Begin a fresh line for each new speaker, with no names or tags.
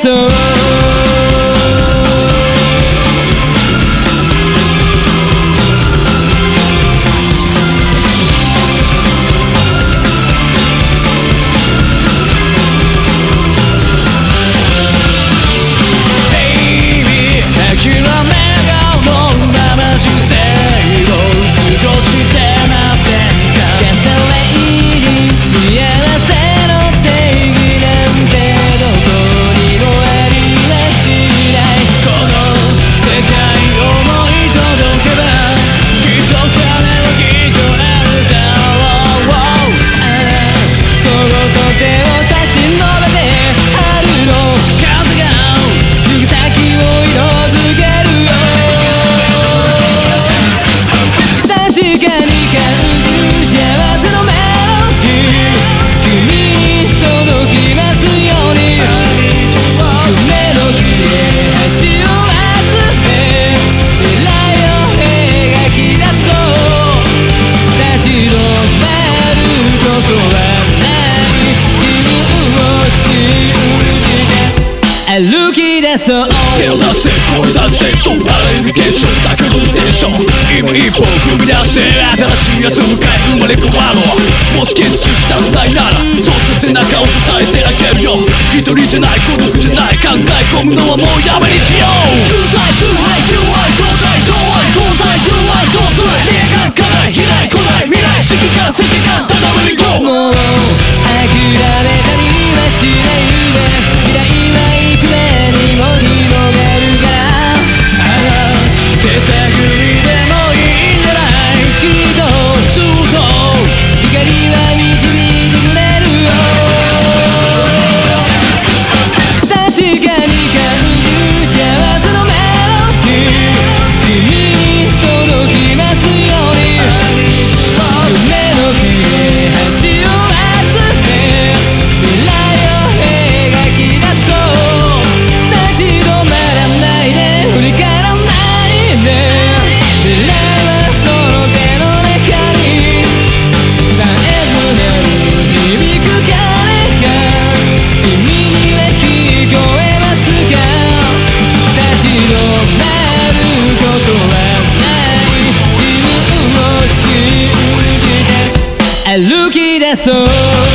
出出そう
手を出して声出してそうあらゆる現象だけのテンション今一歩踏み出して新しい明日を迎え生まれ変わろうもし現実きたつないならそっと背中を支えてあげるよ一人じゃない孤独じゃない考え込むのはもうやめにしよう空才崇拝求愛常在障愛交際純愛どうする霊感家内被
vessel